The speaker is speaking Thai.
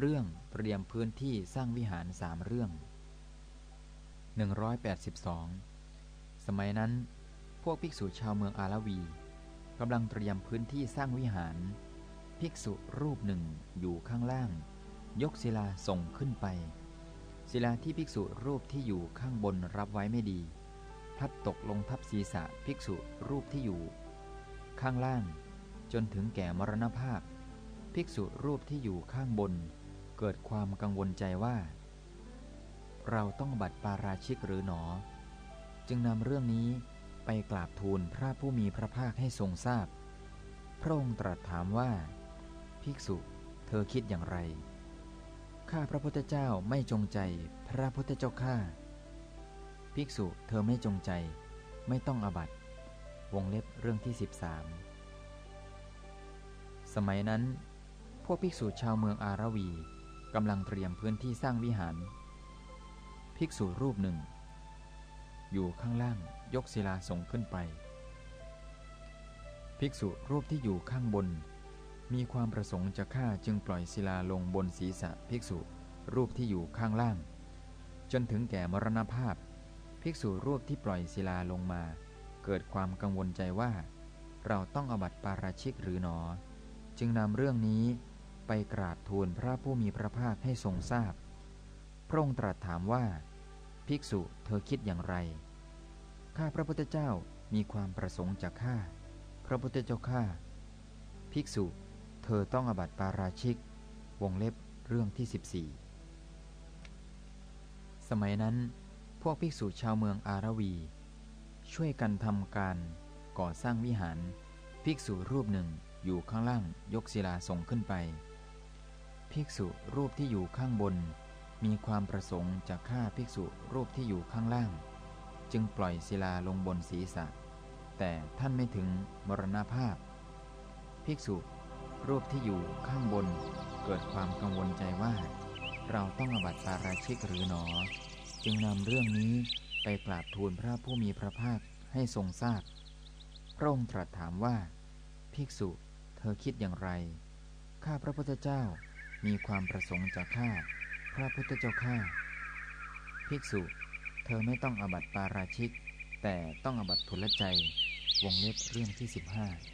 เรื่องเตรียมพื้นที่สร้างวิหารสามเรื่อง 182 สมัยนั้น พวกภิกษุชาวเมืองอาลวีกำลังเตรียมพื้นที่สร้างวิหาร ภิกษุรูปหนึ่งอยู่ข้างล่าง ยกศิลาส่งขึ้นไป ศิลาที่ภิกษุรูปที่อยู่ข้างบนรับไว้ไม่ดี พลัดตกลงทับศีรษะภิกษุรูปที่อยู่ ข้างล่างจนถึงแก่มรณภาพ ภิกษุรูปที่อยู่ข้างบน เกิดความกังวลใจว่า เราต้องบัตรปาราชิกหรือหนอ จึงนำเรื่องนี้ไปกราบทูลพระผู้มีพระภาคให้ทรงทราบพระองค์ตรัสถามว่า ภิกษุเธอคิดอย่างไร ข้าพระพุทธเจ้าไม่จงใจพระพุทธเจ้าข้าภิกษุเธอไม่จงใจ ไม่ต้องอบัตวงเล็บเรื่องที่ 13 สมัยนั้น พวกภิกษุชาวเมืองอารวี กำลังเตรียมพื้นที่สร้างวิหาร ภิกษุรูปหนึ่ง อยู่ข้างล่างยกศิลาส่งขึ้นไป ภิกษุรูปที่อยู่ข้างบน มีความประสงค์จะฆ่าจึงปล่อยศิลาลงบนศีรษะภิกษุรูปที่อยู่ข้างล่าง จนถึงแก่มรณภาพ ภิกษุรูปที่ปล่อยศิลาลงมา เกิดความกังวลใจว่า เราต้องอบัติปาราชิกหรือหนอ จึงนำเรื่องนี้ ไปกราบทูลพระผู้มีพระภาคให้ทรงทราบพระองค์ตรัสถามว่า ภิกษุเธอคิดอย่างไร ข้าพระพุทธเจ้ามีความประสงค์จะฆ่า พระพุทธเจ้าข้าภิกษุ เธอต้องอบัติปาราชิก วงเล็บเรื่องที่ 14 สมัยนั้นพวกภิกษุชาวเมืองอารวี ช่วยกันทำการก่อสร้างวิหาร ภิกษุรูปหนึ่งอยู่ข้างล่างยกศิลาส่งขึ้นไป ภิกษุรูปที่อยู่ข้างบน มีความประสงค์จะฆ่าภิกษุรูปที่อยู่ข้างล่าง จึงปล่อยศิลาลงบนศีรษะ แต่ท่านไม่ถึงมรณภาพ ภิกษุรูปที่อยู่ข้างบนเกิดความกังวลใจว่า เราต้องอบัติปาราชิกหรือหนอ จึงนำเรื่องนี้ไปกราบทูลพระผู้มีพระภาคให้ทรงทราบพพระองค์ตรัสถามว่า ภิกษุเธอคิดอย่างไร ข้าพระพุทธเจ้า มีความประสงค์จะฆ่า พระพุทธเจ้าข้าภิกษุ เธอไม่ต้องอบัติปาราชิก แต่ต้องอบัติทุลใจ วงเล็บเรื่องที่15